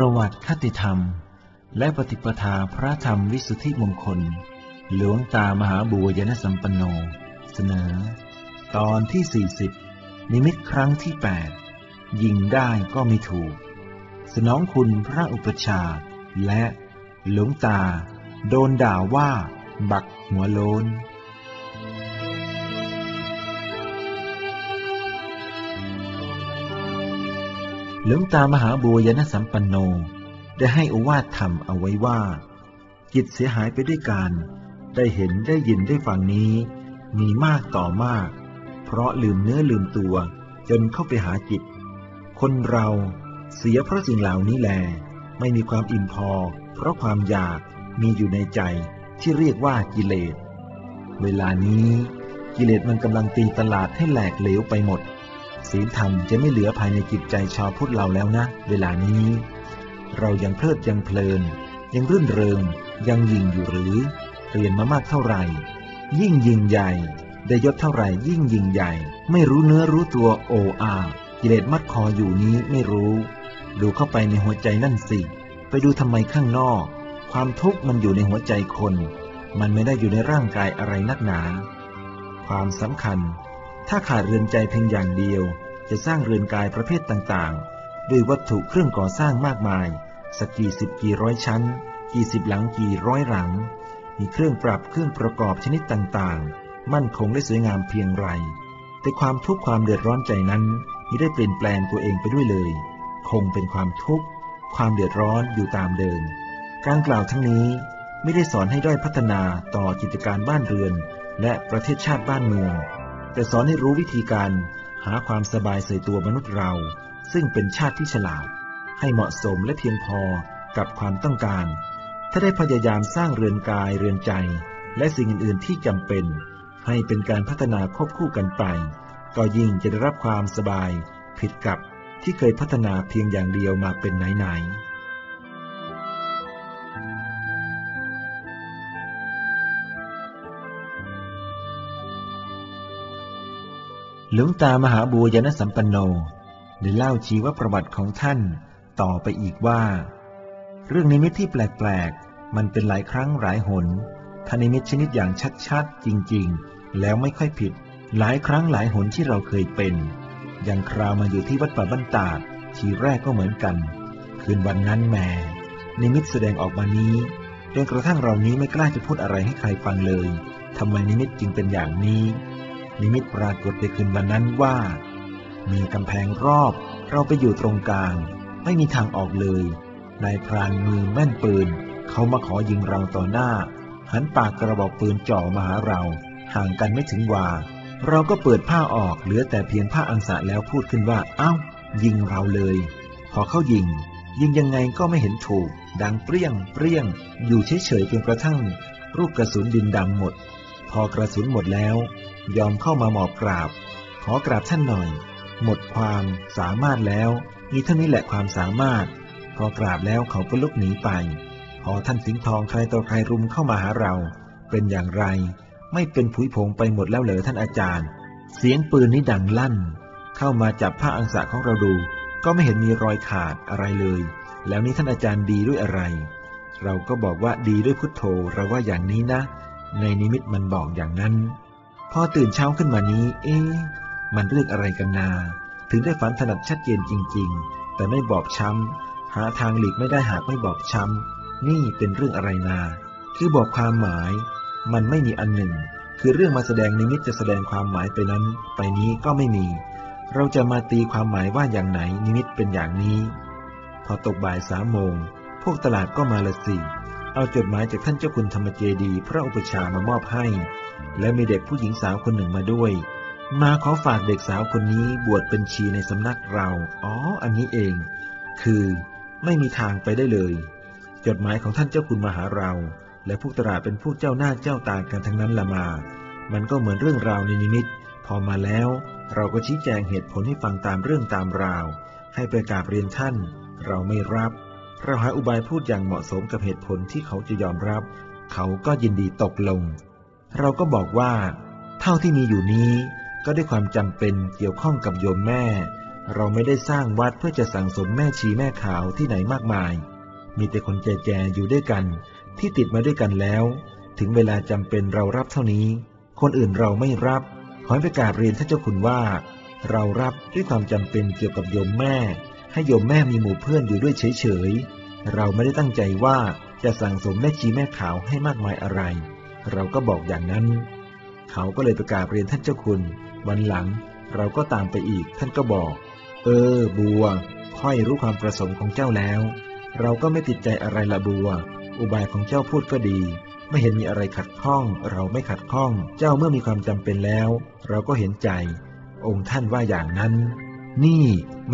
ประวัติคติธรรม และปฏิปทาพระธรรมวิสุทธิมงคล หลวงตามหาบัวยนสัมปันโน เสนอ ตอนที่ 40 นิมิตครั้งที่ 8 ยิงได้ก็ไม่ถูก สนองคุณพระอุปชาและหลวงตา โดนด่าว่า บักหัวโลน หลวงตามหาบัวยนสัมปันโน ได้ให้อวาทธรรมเอาไว้ว่า จิตเสียหายไปด้วยการ ได้เห็นได้ยินได้ฟังนี้ มีมากต่อมาก เพราะลืมเนื้อลืมตัว จนเข้าไปหาจิต คนเราเสียเพราะสิ่งเหล่านี้แล ไม่มีความอิ่มพอ เพราะความอยากมีอยู่ในใจที่เรียกว่ากิเลส เวลานี้กิเลสมันกำลังตีตลาดให้แหลกเหลวไปหมด ศีลธรรมจะไม่เหลือภายในจิตใจชาวพุทธเราแล้วนะ เวลานี้ เรายังเพลิดยังเพลิน ยังรื่นเริง ยังยิงอยู่หรือ เรียนมามากเท่าไหร่ ยิ่งยิงใหญ่ ได้ยศเท่าไหร่ยิ่งยิงใหญ่ ไม่รู้เนื้อรู้ตัวโออากิเลสมัดคออยู่นี้ไม่รู้ ดูเข้าไปในหัวใจนั่นสิ ไปดูทำไมข้างนอก ความทุกข์มันอยู่ในหัวใจคน มันไม่ได้อยู่ในร่างกายอะไรนักหนา ความสำคัญ ถ้าขาดเรือนใจเพียงอย่างเดียว จะสร้างเรือนกายประเภทต่างๆ ด้วยวัตถุเครื่องก่อสร้างมากมาย สักกี่สิบกี่ร้อยชั้น กี่สิบหลังกี่ร้อยหลัง มีเครื่องปรับเครื่องประกอบชนิดต่างๆ มั่นคงและสวยงามเพียงไร แต่ความทุกข์ความเดือดร้อนใจนั้นไม่ได้เปลี่ยนแปลงตัวเองไปด้วยเลย คงเป็นความทุกข์ ความเดือดร้อนอยู่ตามเดิม การกล่าวทั้งนี้ไม่ได้สอนให้ด้อยพัฒนาต่อกิจการบ้านเรือน และประเทศชาติบ้านเมือง แต่สอนให้รู้วิธีการหาความสบายใส่ตัวมนุษย์เรา ซึ่งเป็นชาติที่ฉลาด ให้เหมาะสมและเพียงพอกับความต้องการ ถ้าได้พยายามสร้างเรือนกายเรือนใจ และสิ่งอื่น ๆ ที่จำเป็น ให้เป็นการพัฒนาควบคู่กันไป ก็ยิ่งจะได้รับความสบาย ผิดกับที่เคยพัฒนาเพียงอย่างเดียวมาเป็นไหนๆ หลวงตามหาบัวยนสัมปันโนได้เล่าชีวประวัติของท่านต่อไปอีกว่า เรื่องนิมิตที่แปลกๆ มันเป็นหลายครั้งหลายหนถ้านิมิตชนิดอย่างชัดๆ จริงๆ แล้วไม่ค่อยผิด หลายครั้งหลายหนที่เราเคยเป็น อย่างคราวมาอยู่ที่วัดป่าบ้านตาดทีแรกก็เหมือนกัน คืนวันนั้นแหมนิมิตแสดงออกมานี้จนกระทั่งเรานี้ไม่กล้าจะพูดอะไรให้ใครฟังเลยทำไมนิมิตจึงเป็นอย่างนี้ นิมิตปรากฏในคืนวันนั้นว่า มีกำแพงรอบเราไปอยู่ตรงกลาง ไม่มีทางออกเลยนายพรานมือแม่นปืน เขามาขอยิงเราต่อหน้า หันปากกระบอกปืนจ่อมาหาเรา ห่างกันไม่ถึงวา เราก็เปิดผ้าออกเหลือแต่เพียงผ้าอังสะแล้วพูดขึ้นว่า เอ้า ยิงเราเลย พอเขายิง ยิงยังไงก็ไม่เห็นถูก ดังเปรี้ยงเปรี้ยง อยู่เฉยๆจนกระทั่งลูกกระสุนดินดำหมด พอกระสุนหมดแล้ว ยอมเข้ามาหมอบกราบ ขอกราบท่านหน่อย หมดความสามารถแล้วมีเท่านี้แหละความสามารถ พอกราบแล้วเขาก็ลุกหนีไป พอท่านสิงห์ทองใครต่อใครรุมเข้ามาหาเรา เป็นอย่างไร ไม่เป็นผุยผงไปหมดแล้วเหรอท่านอาจารย์ เสียงปืนนี้ดังลั่น เข้ามาจับผ้าอังสะของเราดู ก็ไม่เห็นมีรอยขาดอะไรเลย แล้วนี่ท่านอาจารย์ดีด้วยอะไร เราก็บอกว่าดีด้วยพุทโธเราว่าอย่างนี้นะ ในนิมิตมันบอกอย่างนั้น พอตื่นเช้าขึ้นมานี้ เอ๊ะ มันเรื่องอะไรกันนา ถึงได้ฝันถนัดชัดเจนจริง ๆ แต่ไม่บอกช้ำ หาทางหลีกไม่ได้หากไม่บอกช้ำ นี่เป็นเรื่องอะไรนา คือบอกความหมาย มันไม่มีอันหนึ่ง คือเรื่องมาแสดงนิมิตจะแสดงความหมายไปนั้น ไปนี้ก็ไม่มี เราจะมาตีความหมายว่าอย่างไหนนิมิตเป็นอย่างนี้ พอตกบ่ายสามโมง พวกตลาดก็มาละสิ เอาจดหมายจากท่านเจ้าคุณธรรมเจดีพระอุปชามามอบให้ และมีเด็กผู้หญิงสาวคนหนึ่งมาด้วย มาขอฝากเด็กสาวคนนี้บวชเป็นชีในสำนักเรา อ๋อ อันนี้เอง คือไม่มีทางไปได้เลย จดหมายของท่านเจ้าคุณมาหาเรา และพวกตลาเป็นพวกเจ้าหน้าเจ้าตากันทั้งนั้นละมา มันก็เหมือนเรื่องราวในนิมิต พอมาแล้ว เราก็ชี้แจงเหตุผลให้ฟังตามเรื่องตามราว ให้ไปกราบเรียนท่าน เราไม่รับ เราหาอุบายพูดอย่างเหมาะสมกับเหตุผลที่เขาจะยอมรับ เขาก็ยินดีตกลง เราก็บอกว่า เท่าที่มีอยู่นี้ ก็ด้วยความจำเป็นเกี่ยวข้องกับโยมแม่ เราไม่ได้สร้างวัดเพื่อจะสั่งสมแม่ชีแม่ขาวที่ไหนมากมาย มีแต่คนแก่ๆอยู่ด้วยกัน ที่ติดมาด้วยกันแล้ว ถึงเวลาจำเป็นเรารับเท่านี้ คนอื่นเราไม่รับ ขอให้ประกาศเรียนท่านเจ้าคุณว่า เรารับด้วยความจำเป็นเกี่ยวกับโยมแม่ ให้โยมแม่มีหมู่เพื่อนอยู่ด้วยเฉยๆ เราไม่ได้ตั้งใจว่าจะสั่งสมแม่ชีแม่ขาวให้มากมายอะไร เราก็บอกอย่างนั้น เขาก็เลยประกาศเรียนท่านเจ้าคุณ วันหลังเราก็ตามไปอีกท่านก็บอก เออ บัว ค่อยรู้ความประสงค์ของเจ้าแล้ว เราก็ไม่ติดใจอะไรละบัว อุบายของเจ้าพูดก็ดี ไม่เห็นมีอะไรขัดข้อง เราไม่ขัดข้อง เจ้าเมื่อมีความจำเป็นแล้ว เราก็เห็นใจ องค์ท่านว่าอย่างนั้น นี่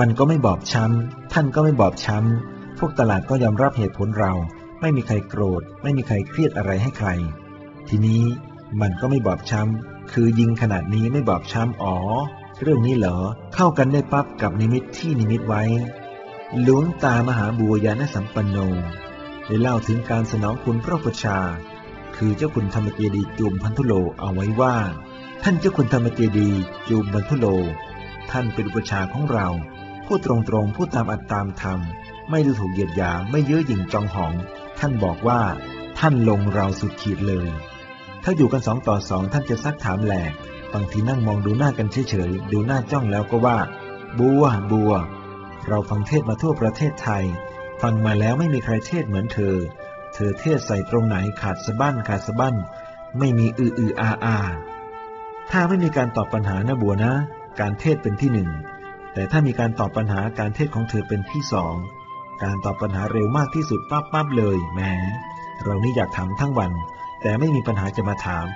มันก็ไม่บอบช้ำ ท่านก็ไม่บอบช้ำ พวกตลาดก็ยอมรับเหตุผลเรา ไม่มีใครโกรธ ไม่มีใครเครียดอะไรให้ใคร ทีนี้มันก็ไม่บอบช้ำ คือยิงขนาดนี้ไม่บอบช้ำ อ๋อ เรื่องนี้เหรอ เข้ากันได้ปั๊บกับนิมิตที่นิมิตไว้ หลวงตามหาบัวยานสัมปันโน ได้เล่าถึงการสนองคุณพระประชา คือเจ้าคุณธรรมเจดีจูมพันธุโลเอาไว้ว่า ท่านเจ้าคุณธรรมเจดีจูมพันธุโล ท่านเป็นอุปชาของเรา พูดตรงๆ พูดตามอัตตามธรรม ไม่ดูถูกเหยียดหยามไม่เย้อหยิ่งจองหอง ท่านบอกว่า ท่านลงเราสุดขีดเลย ถ้าอยู่กันสองต่อสองท่านจะซักถามแหลก บางทีนั่งมองดูหน้ากันเฉยๆ ดูหน้าจ้องแล้วก็ว่า บัว บัว เราฟังเทศมาทั่วประเทศไทย ฟังมาแล้วไม่มีใครเทศเหมือนเธอ เธอเทศใส่ตรงไหนขาดสะบั้นขาดสะบั้น ไม่มีอืออืออาอาถ้าไม่มีการตอบปัญหานะบัวนะ การเทศเป็นที่หนึ่ง แต่ถ้ามีการตอบปัญหาการเทศของเธอเป็นที่สอง การตอบปัญหาเร็วมากที่สุดปั๊บปั๊บเลยแหมเรานี่อยากถามทั้งวัน แต่ไม่มีปัญหาจะมาถาม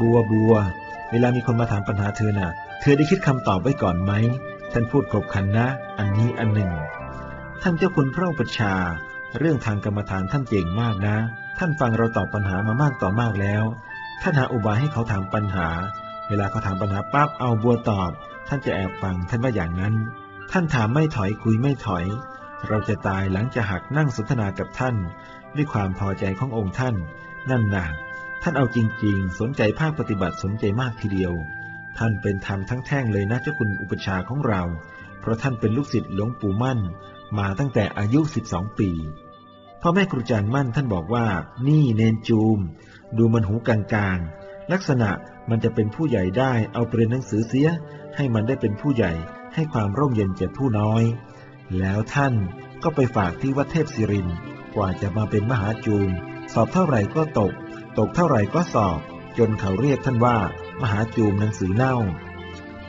บัวบัว เวลามีคนมาถามปัญหาเธอน่ะ เธอได้คิดคำตอบไว้ก่อนไหมท่านพูดครบคันนะ อันนี้อันหนึ่ง ท่านเจ้าคุณพระอุปชา เรื่องทางกรรมฐานท่านเก่งมากนะ ท่านฟังเราตอบปัญหามามากต่อมากแล้ว ท่านหาอุบายให้เขาถามปัญหา เวลาเขาถามปัญหาปั๊บเอาบัวตอบ ท่านจะแอบฟังท่านว่าอย่างนั้น ท่านถามไม่ถอยคุยไม่ถอย เราจะตายหลังจะหักนั่งสนทนากับท่าน ด้วยความพอใจขององค์ท่าน นั่นนาท่านเอาจริง ๆ สนใจภาคปฏิบัติสนใจมากทีเดียว ท่านเป็นธรรมทั้งแท่งเลยนะเจ้าคุณอุปชาของเรา เพราะท่านเป็นลูกศิษย์หลวงปู่มั่น มาตั้งแต่อายุ 12 ปีพ่อแม่ครูอาจารย์มั่นท่านบอกว่า นี่เนนจูม ดูมันหูกลางๆ ลักษณะมันจะเป็นผู้ใหญ่ได้เอาเปรียนหนังสือเสีย ให้มันได้เป็นผู้ใหญ่ให้ความร่มเย็นแก่ผู้น้อย แล้วท่านก็ไปฝากที่วัดเทพศิรินกว่าจะมาเป็นมหาจูม สอบเท่าไหร่ก็ตก ตกเท่าไหร่ก็สอบ จนเขาเรียกท่านว่า มหาจูมหนังสือเน่า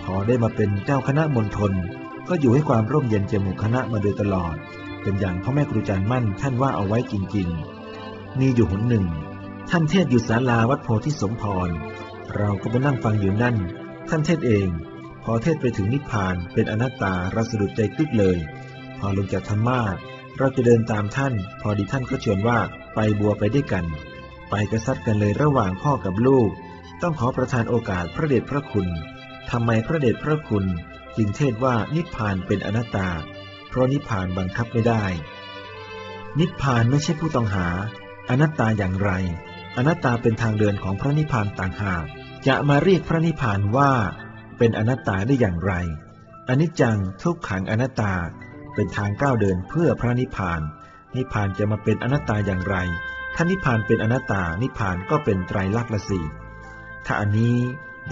พอได้มาเป็นเจ้าคณะมณฑลก็อยู่ให้ความร่มเย็นแก่หมู่คณะมาโดยตลอด เป็นอย่างพ่อแม่ครูอาจารย์มั่นท่านว่าเอาไว้จริง ๆ มีอยู่หนหนึ่ง ท่านเทศอยู่ศาลาวัดโพธิสมพร เราก็ไปนั่งฟังอยู่นั่น ท่านเทศเอง พอเทศไปถึงนิพพานเป็นอนัตตาเราสะดุดใจกึกเลย พอลงจากธรรมาสเราจะเดินตามท่าน พอดีท่านก็ชวนว่าไปบัวไปได้วยกัน ไปกระซัดกันเลยระหว่างพ่อกับลูก ต้องขอประทานโอกาสพระเดชพระคุณทำไมพระเดชพระคุณจึงเทศว่านิพพานเป็นอนัตตา เพราะนิพพานบังคับไม่ได้ นิพพานไม่ใช่ผู้ต้องหา อนัตตาอย่างไร อนัตตาเป็นทางเดินของพระนิพพานต่างหาก จะมาเรียกพระนิพพานว่า เป็นอนัตตาได้อย่างไรอนิจจังทุกขังอนัตตา เป็นทางก้าวเดินเพื่อพระนิพพาน นิพพานจะมาเป็นอนัตตาอย่างไร ถ้านิพพานเป็นอนัตตา นิพพานก็เป็นไตรลักษณ์ละสี่ถ้าอันนี้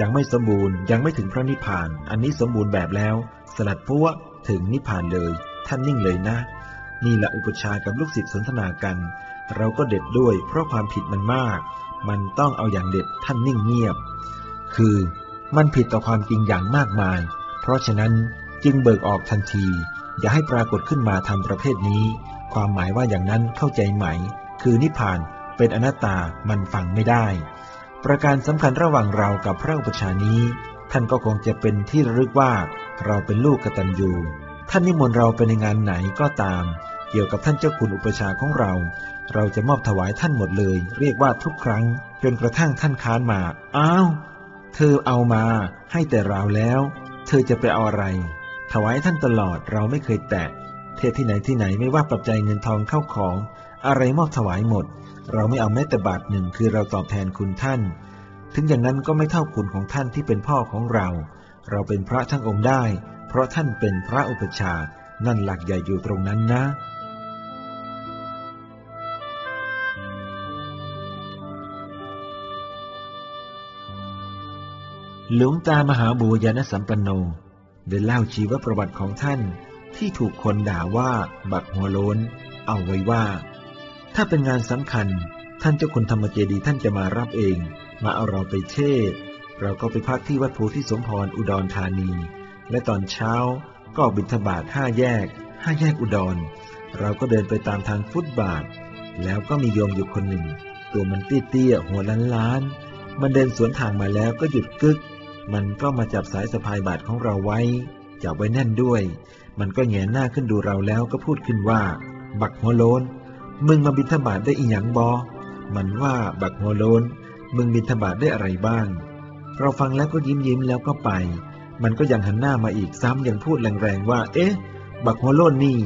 ยังไม่สมบูรณ์ยังไม่ถึงพระนิพพาน อันนี้สมบูรณ์แบบแล้ว สลัดพวกถึงนิพพานเลย ท่านนิ่งเลยนะ นี่แหละอุปชากับลูกศิษย์สนทนากัน เราก็เด็ดด้วยเพราะความผิดมันมาก มันต้องเอาอย่างเด็ดท่านนิ่งเงียบ คือมันผิดต่อความจริงอย่างมากมาย เพราะฉะนั้นจึงเบิกออกทันที อย่าให้ปรากฏขึ้นมาทำประเภทนี้ ความหมายว่าอย่างนั้นเข้าใจไหม คือนิพพานเป็นอนัตตามันฟังไม่ได้ ประการสำคัญระหว่างเรากับพระอุปชานี้ ท่านก็คงจะเป็นที่ระลึกว่าเราเป็นลูกกตัญญูท่านนิมนต์เราไปในงานไหนก็ตาม เกี่ยวกับท่านเจ้าคุณอุปชาของเรา เราจะมอบถวายท่านหมดเลย เรียกว่าทุกครั้ง จนกระทั่งท่านค้านมา อ้าว เธอเอามา ให้แต่เราแล้ว เธอจะไปเอาอะไร ถวายท่านตลอดเราไม่เคยแตะ เทศที่ไหนที่ไหนไม่ว่าปัจจัยเงินทองเข้าของ อะไรมอบถวายหมด เราไม่เอาแม้แต่บาทหนึ่งคือเราตอบแทนคุณท่าน ถึงอย่างนั้นก็ไม่เท่าคุณของท่านที่เป็นพ่อของเรา เราเป็นพระทั้งองค์ได้ เพราะท่านเป็นพระอุปชา นั่นหลักใหญ่อยู่ตรงนั้นนะ หลวงตามหาบูญาณสัมปันโนได้เล่าชีวประวัติของท่านที่ถูกคนด่าว่าบักหัวโล้น เอาไว้ว่า ถ้าเป็นงานสำคัญ ท่านเจ้าคุณธรรมเจดีท่านจะมารับเอง มาเอาเราไปเทศเราก็ไปพักที่วัดโพธิสมพรอุดรธานี และตอนเช้าก็บิณฑบาตห้าแยกห้าแยกอุดร เราก็เดินไปตามทางฟุตบาท แล้วก็มีโยมอยู่คนหนึ่ง ตัวมันเตี้ยๆหัวล้านล้านๆมันเดินสวนทางมาแล้วก็หยุดกึก มันก็มาจับสายสะพายบาทของเราไว้ จับไว้แน่นด้วย มันก็แงนหน้าขึ้นดูเราแล้วก็พูดขึ้นว่า บักหัวโลน มึงมาบิณฑบาตได้อีหยังบอ มันว่าบักหัวโลน มึงบิณฑบาตได้อะไรบ้าง เราฟังแล้วก็ยิ้มยิ้มแล้วก็ไป มันก็ยังหันหน้ามาอีกซ้ำยังพูดแรงๆว่า เอ๊ะ บักหัวโลนนี่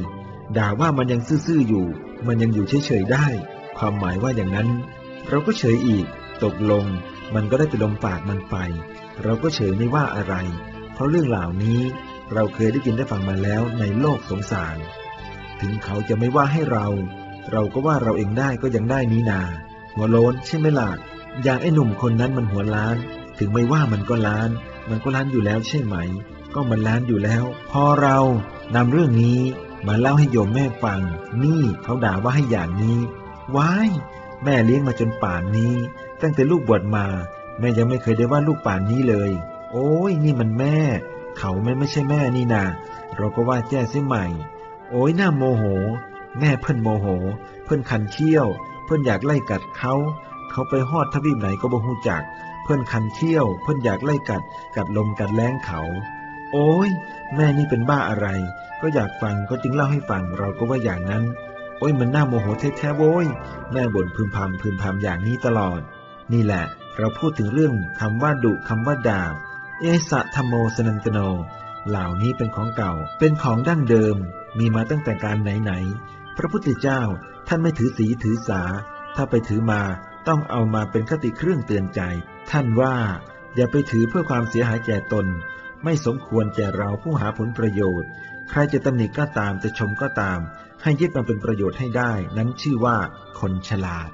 ด่าว่ามันยังซื่อๆอยู่ มันยังอยู่เฉยๆได้ ความหมายว่าอย่างนั้น เราก็เฉยอีก ตกลง มันก็ได้ไปลมปากมันไป เราก็เฉยไม่ว่าอะไร เพราะเรื่องเหล่านี้เราเคยได้ยินได้ฟังมาแล้วในโลกสงสาร ถึงเขาจะไม่ว่าให้เรา เราก็ว่าเราเองได้ก็ยังได้นี้นา หัวโล้นใช่ไหมล่ะอย่างไอ้หนุ่มคนนั้นมันหัวล้าน ถึงไม่ว่ามันก็ล้าน มันก็ล้านอยู่แล้วใช่ไหม ก็มันล้านอยู่แล้ว พอเรานำเรื่องนี้มาเล่าให้โยมแม่ฟัง นี่เขาด่าว่าให้อย่างนี้ว้ายแม่เลี้ยงมาจนป่านนี้ ตั้งแต่ลูกบวชมา แม่ยังไม่เคยได้ว่าลูกป่านนี้เลย โอ้ยนี่มันแม่ เขาไม่ไม่ใช่แม่นี่นาเราก็ว่าแจ้เสียใหม่ โอ้ยหน่าโมโห แม่เพิ่นโมโห เพิ่นคันเขี้ยว เพิ่นอยากไล่กัดเขาเขาไปฮอดทวีปไหนก็บ่ฮู้จัก เพิ่นคันเขี้ยว เพิ่นอยากไล่กัด กัดลมกัดแรงเขา โอ้ยแม่นี่เป็นบ้าอะไร ก็อยากฟังก็จึงเล่าให้ฟังเราก็ว่าอย่างนั้น โอ้ยมันน่าโมโหแท้ๆโว้ยแม่บ่นพึมพำพึมพำอย่างนี้ตลอด นี่แหละ เราพูดถึงเรื่องคำว่าดุคำว่าด่า เอสะธรรมโมสนันตโน เหล่านี้เป็นของเก่า เป็นของดั้งเดิม มีมาตั้งแต่การไหนๆ พระพุทธเจ้าท่านไม่ถือสีถือสา ถ้าไปถือมาต้องเอามาเป็นคติเครื่องเตือนใจ ท่านว่า อย่าไปถือเพื่อความเสียหายแก่ตน ไม่สมควรแก่เราผู้หาผลประโยชน์ ใครจะตำหนิก็ตามจะชมก็ตาม ให้ยึดมาเป็นประโยชน์ให้ได้ นั้นชื่อว่าคนฉลาด